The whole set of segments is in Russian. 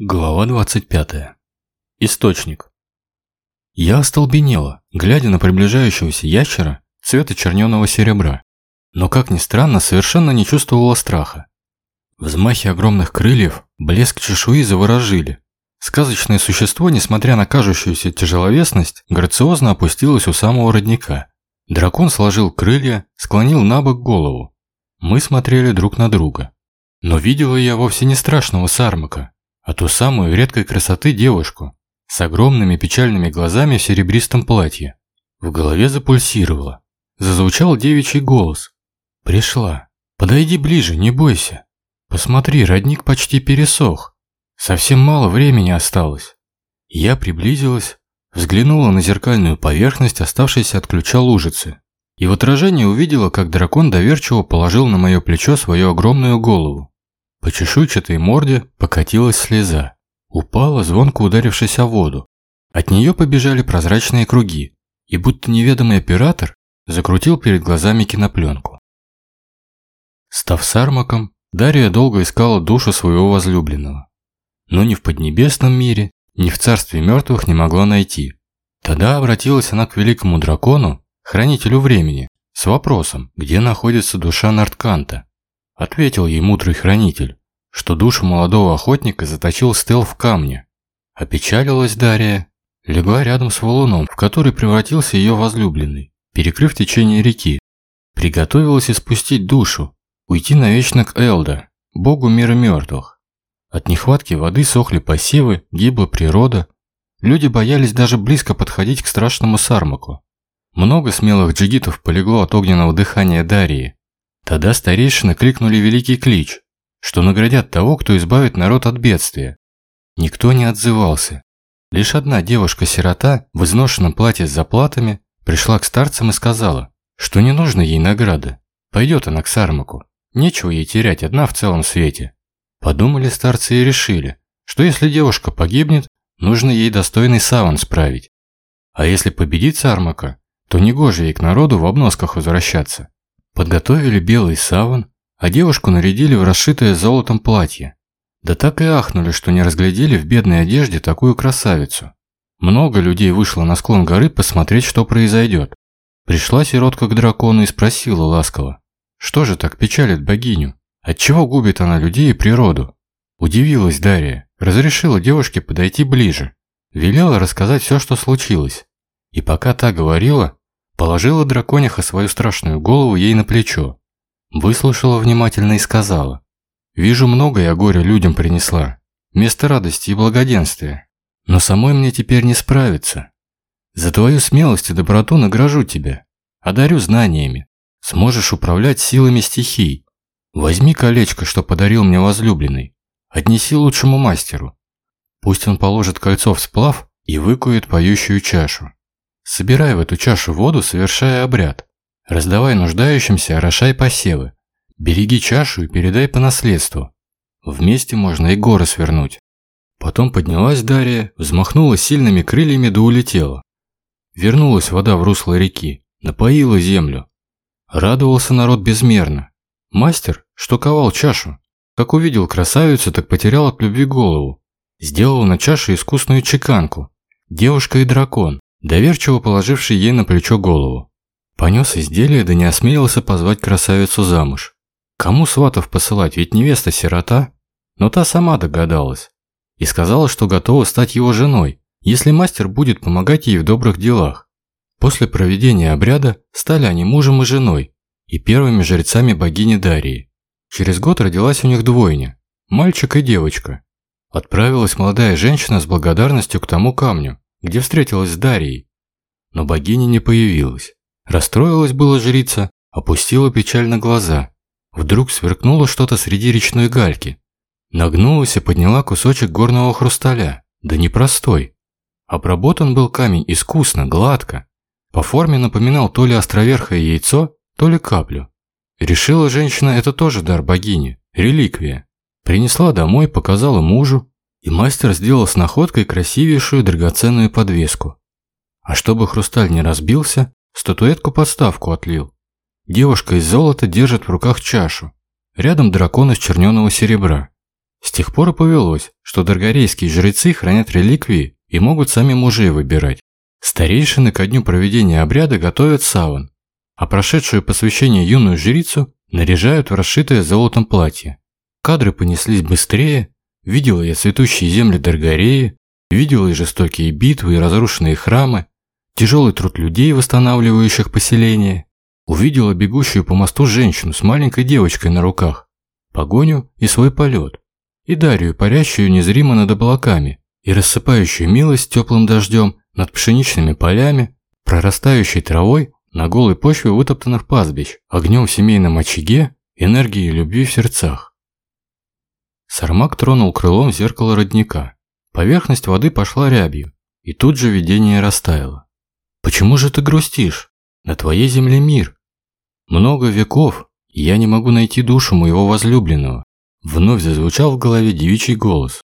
Глава 25. Источник. Я остолбенела, глядя на приближающегося ящера цвета черненого серебра, но, как ни странно, совершенно не чувствовала страха. Взмахи огромных крыльев, блеск чешуи заворожили. Сказочное существо, несмотря на кажущуюся тяжеловесность, грациозно опустилось у самого родника. Дракон сложил крылья, склонил на бок голову. Мы смотрели друг на друга. Но видела я вовсе не страшного сармака, а ту самую редкой красоты девушку с огромными печальными глазами в серебристом платье. В голове запульсировало. Зазвучал девичий голос. «Пришла. Подойди ближе, не бойся. Посмотри, родник почти пересох. Совсем мало времени осталось». Я приблизилась, взглянула на зеркальную поверхность, оставшейся от ключа лужицы. И в отражении увидела, как дракон доверчиво положил на мое плечо свою огромную голову. По чешуйчатой морде покатилась слеза. Упала, звонко ударившись о воду. От нее побежали прозрачные круги, и будто неведомый оператор закрутил перед глазами кинопленку. Став сармаком, Дарья долго искала душу своего возлюбленного. Но ни в поднебесном мире, ни в царстве мертвых не могла найти. Тогда обратилась она к великому дракону, хранителю времени, с вопросом, где находится душа Нартканта. Ответил ей мудрый хранитель, что душу молодого охотника заточил Стел в камне. Опечалилась Дарья, легла рядом с валуном, в который превратился ее возлюбленный, перекрыв течение реки. Приготовилась испустить душу, уйти навечно к Элда, богу мира мертвых. От нехватки воды сохли посевы, гибла природа. Люди боялись даже близко подходить к страшному сармаку. Много смелых джигитов полегло от огненного дыхания Дарьи. Тогда старейшины кликнули великий клич, что наградят того, кто избавит народ от бедствия. Никто не отзывался. Лишь одна девушка-сирота в изношенном платье с заплатами пришла к старцам и сказала, что не нужно ей награды. Пойдет она к Сармаку. Нечего ей терять одна в целом свете. Подумали старцы и решили, что если девушка погибнет, нужно ей достойный саван справить. А если победит Сармака, то негоже ей к народу в обносках возвращаться. Подготовили белый саван, а девушку нарядили в расшитое золотом платье. Да так и ахнули, что не разглядели в бедной одежде такую красавицу. Много людей вышло на склон горы посмотреть, что произойдет. Пришла сиротка к дракону и спросила ласково, что же так печалит богиню? Отчего губит она людей и природу? Удивилась Дарья, разрешила девушке подойти ближе, велела рассказать все, что случилось. И пока та говорила, Положила дракониха свою страшную голову ей на плечо. Выслушала внимательно и сказала. «Вижу, много я горя людям принесла. Вместо радости и благоденствия. Но самой мне теперь не справиться. За твою смелость и доброту награжу тебя. Одарю знаниями. Сможешь управлять силами стихий. Возьми колечко, что подарил мне возлюбленный. Отнеси лучшему мастеру. Пусть он положит кольцо в сплав и выкует поющую чашу. Собирай в эту чашу воду, совершая обряд. Раздавай нуждающимся, орошай посевы. Береги чашу и передай по наследству. Вместе можно и горы свернуть. Потом поднялась Дарья, взмахнула сильными крыльями да улетела. Вернулась вода в русло реки, напоила землю. Радовался народ безмерно. Мастер, что ковал чашу, как увидел красавицу, так потерял от любви голову. Сделал на чаше искусную чеканку. Девушка и дракон доверчиво положивший ей на плечо голову. Понес изделие, да не осмелился позвать красавицу замуж. Кому сватов посылать, ведь невеста сирота? Но та сама догадалась. И сказала, что готова стать его женой, если мастер будет помогать ей в добрых делах. После проведения обряда стали они мужем и женой и первыми жрецами богини Дарии. Через год родилась у них двойня – мальчик и девочка. Отправилась молодая женщина с благодарностью к тому камню, где встретилась с Дарьей. Но богиня не появилась. Расстроилась была жрица, опустила печально глаза. Вдруг сверкнуло что-то среди речной гальки. Нагнулась и подняла кусочек горного хрусталя, да непростой. Обработан был камень искусно, гладко. По форме напоминал то ли островерхое яйцо, то ли каплю. Решила женщина, это тоже дар богини, реликвия. Принесла домой, показала мужу, и мастер сделал с находкой красивейшую драгоценную подвеску. А чтобы хрусталь не разбился, статуэтку подставку отлил. Девушка из золота держит в руках чашу. Рядом дракон из черненого серебра. С тех пор и повелось, что даргарейские жрецы хранят реликвии и могут сами мужей выбирать. Старейшины ко дню проведения обряда готовят саван, а прошедшую посвящение юную жрицу наряжают в расшитое золотом платье. Кадры понеслись быстрее, видела я цветущие земли Даргареи, видела и жестокие битвы, и разрушенные храмы, тяжелый труд людей, восстанавливающих поселение, увидела бегущую по мосту женщину с маленькой девочкой на руках, погоню и свой полет, и Дарью, парящую незримо над облаками, и рассыпающую милость теплым дождем над пшеничными полями, прорастающей травой на голой почве вытоптанных пастбищ, огнем в семейном очаге, энергией любви в сердцах. Сармак тронул крылом зеркало родника. Поверхность воды пошла рябью, и тут же видение растаяло. «Почему же ты грустишь? На твоей земле мир. Много веков, и я не могу найти душу моего возлюбленного». Вновь зазвучал в голове девичий голос.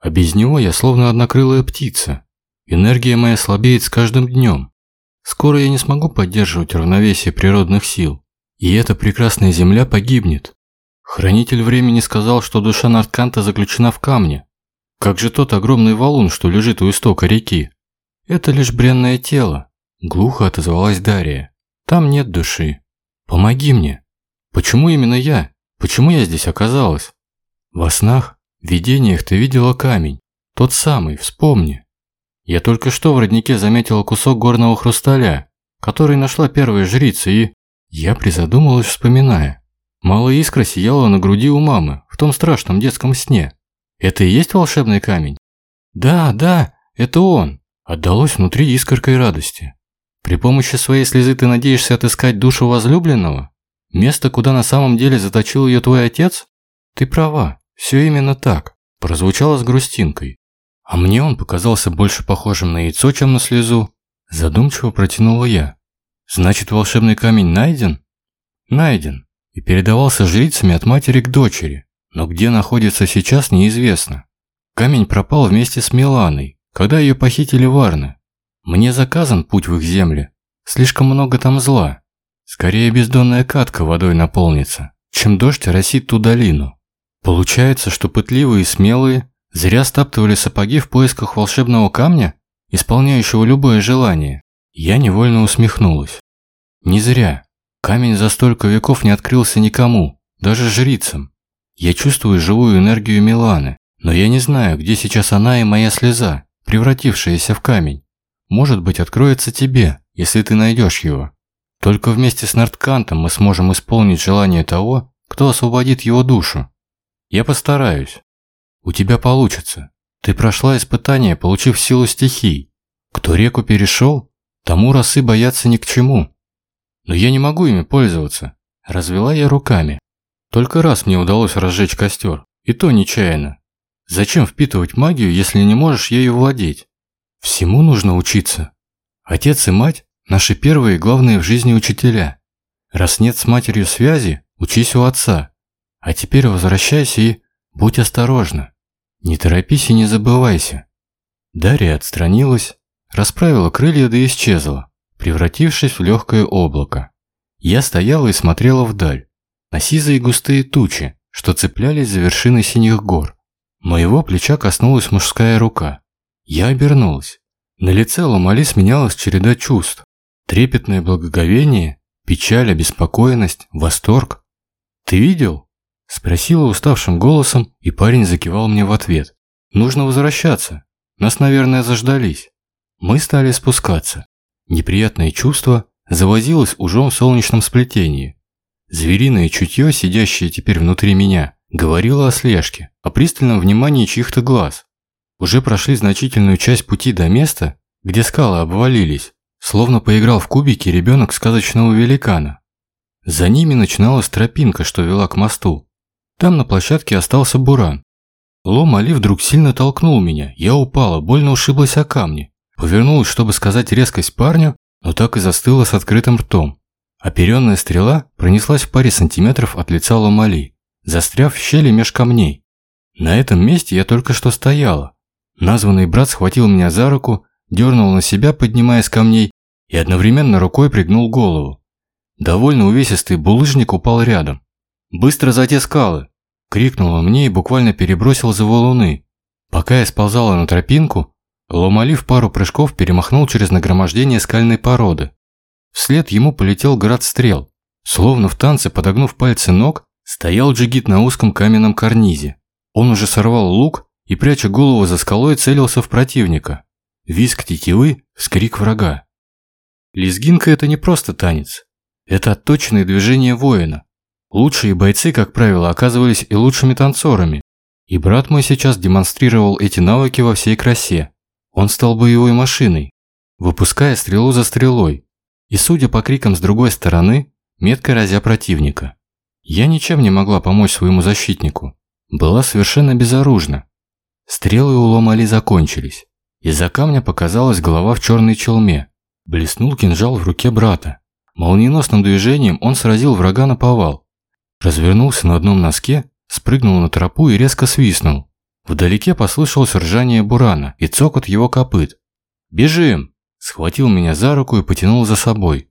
А без него я словно однокрылая птица. Энергия моя слабеет с каждым днем. Скоро я не смогу поддерживать равновесие природных сил, и эта прекрасная земля погибнет. Хранитель времени сказал, что душа Нартканта заключена в камне. Как же тот огромный валун, что лежит у истока реки? Это лишь бренное тело, глухо отозвалась Дарья. Там нет души. Помоги мне. Почему именно я? Почему я здесь оказалась? Во снах, видениях ты видела камень. Тот самый, вспомни. Я только что в роднике заметила кусок горного хрусталя, который нашла первая жрица, и... Я призадумалась, вспоминая. Малая искра сияла на груди у мамы, в том страшном детском сне. Это и есть волшебный камень? Да, да, это он. Отдалось внутри искоркой радости. При помощи своей слезы ты надеешься отыскать душу возлюбленного? Место, куда на самом деле заточил ее твой отец? Ты права, все именно так. Прозвучало с грустинкой. А мне он показался больше похожим на яйцо, чем на слезу. Задумчиво протянула я. Значит, волшебный камень найден? Найден. И передавался жрицами от матери к дочери. Но где находится сейчас, неизвестно. Камень пропал вместе с Миланой, когда ее похитили варны. Мне заказан путь в их земли. Слишком много там зла. Скорее бездонная катка водой наполнится, чем дождь оросит ту долину. Получается, что пытливые и смелые Зря стаптывали сапоги в поисках волшебного камня, исполняющего любое желание. Я невольно усмехнулась. Не зря. Камень за столько веков не открылся никому, даже жрицам. Я чувствую живую энергию Миланы, но я не знаю, где сейчас она и моя слеза, превратившаяся в камень. Может быть, откроется тебе, если ты найдешь его. Только вместе с Нордкантом мы сможем исполнить желание того, кто освободит его душу. Я постараюсь. У тебя получится. Ты прошла испытание, получив силу стихий. Кто реку перешел, тому росы бояться ни к чему. Но я не могу ими пользоваться. Развела я руками. Только раз мне удалось разжечь костер, и то нечаянно. Зачем впитывать магию, если не можешь ею владеть? Всему нужно учиться. Отец и мать – наши первые и главные в жизни учителя. Раз нет с матерью связи, учись у отца. А теперь возвращайся и будь осторожна. «Не торопись и не забывайся». Дарья отстранилась, расправила крылья да исчезла, превратившись в легкое облако. Я стояла и смотрела вдаль, на сизые густые тучи, что цеплялись за вершины синих гор. Моего плеча коснулась мужская рука. Я обернулась. На лице Ламали сменялась череда чувств. Трепетное благоговение, печаль, обеспокоенность, восторг. «Ты видел?» Спросила уставшим голосом, и парень закивал мне в ответ. «Нужно возвращаться. Нас, наверное, заждались». Мы стали спускаться. Неприятное чувство завозилось ужом в солнечном сплетении. Звериное чутье, сидящее теперь внутри меня, говорило о слежке, о пристальном внимании чьих-то глаз. Уже прошли значительную часть пути до места, где скалы обвалились, словно поиграл в кубики ребенок сказочного великана. За ними начиналась тропинка, что вела к мосту. Там на площадке остался Буран. Лом Али вдруг сильно толкнул меня. Я упала, больно ушиблась о камни. Повернулась, чтобы сказать резкость парню, но так и застыла с открытым ртом. Оперенная стрела пронеслась в паре сантиметров от лица Ломали, застряв в щели меж камней. На этом месте я только что стояла. Названный брат схватил меня за руку, дернул на себя, поднимая с камней, и одновременно рукой пригнул голову. Довольно увесистый булыжник упал рядом. «Быстро за те скалы!» крикнул он мне и буквально перебросил за валуны. Пока я сползала на тропинку, Ломали в пару прыжков перемахнул через нагромождение скальной породы. Вслед ему полетел град стрел. Словно в танце, подогнув пальцы ног, стоял джигит на узком каменном карнизе. Он уже сорвал лук и, пряча голову за скалой, целился в противника. Виск тетивы, вскрик врага. Лезгинка – это не просто танец. Это отточенные движения воина. Лучшие бойцы, как правило, оказывались и лучшими танцорами. И брат мой сейчас демонстрировал эти навыки во всей красе. Он стал боевой машиной, выпуская стрелу за стрелой, и, судя по крикам с другой стороны, метко разя противника. Я ничем не могла помочь своему защитнику, была совершенно безоружна. Стрелы у Ломали закончились. Из-за камня показалась голова в черной челме. Блеснул кинжал в руке брата. Молниеносным движением он сразил врага на повал. Развернулся на одном носке, спрыгнул на тропу и резко свистнул. Вдалеке послышалось ржание бурана и цокот его копыт. «Бежим!» – схватил меня за руку и потянул за собой.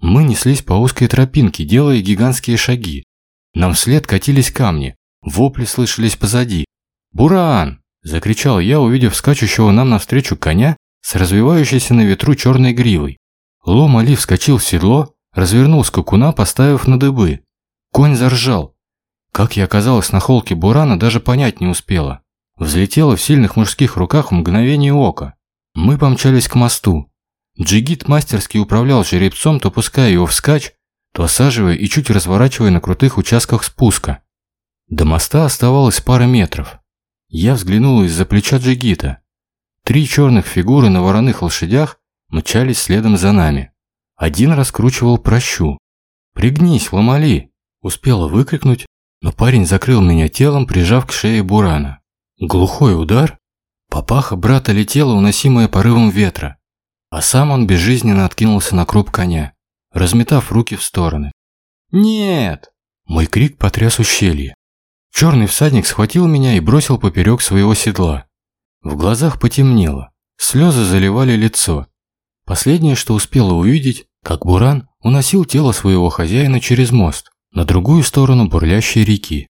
Мы неслись по узкой тропинке, делая гигантские шаги. Нам вслед катились камни, вопли слышались позади. «Буран!» – закричал я, увидев скачущего нам навстречу коня с развивающейся на ветру черной гривой. Лом Али вскочил в седло, развернул скакуна, поставив на дыбы. Конь заржал. Как я оказалась на холке Бурана, даже понять не успела. Взлетела в сильных мужских руках в мгновение ока. Мы помчались к мосту. Джигит мастерски управлял жеребцом, то пуская его вскачь, то осаживая и чуть разворачивая на крутых участках спуска. До моста оставалось пара метров. Я взглянул из-за плеча Джигита. Три черных фигуры на вороных лошадях мчались следом за нами. Один раскручивал прощу. «Пригнись, ломали!» Успела выкрикнуть, но парень закрыл меня телом, прижав к шее Бурана. Глухой удар. Папаха брата летела, уносимая порывом ветра, а сам он безжизненно откинулся на круп коня, разметав руки в стороны. «Нет!» Мой крик потряс ущелье. Черный всадник схватил меня и бросил поперек своего седла. В глазах потемнело, слезы заливали лицо. Последнее, что успела увидеть, как Буран уносил тело своего хозяина через мост, на другую сторону бурлящей реки.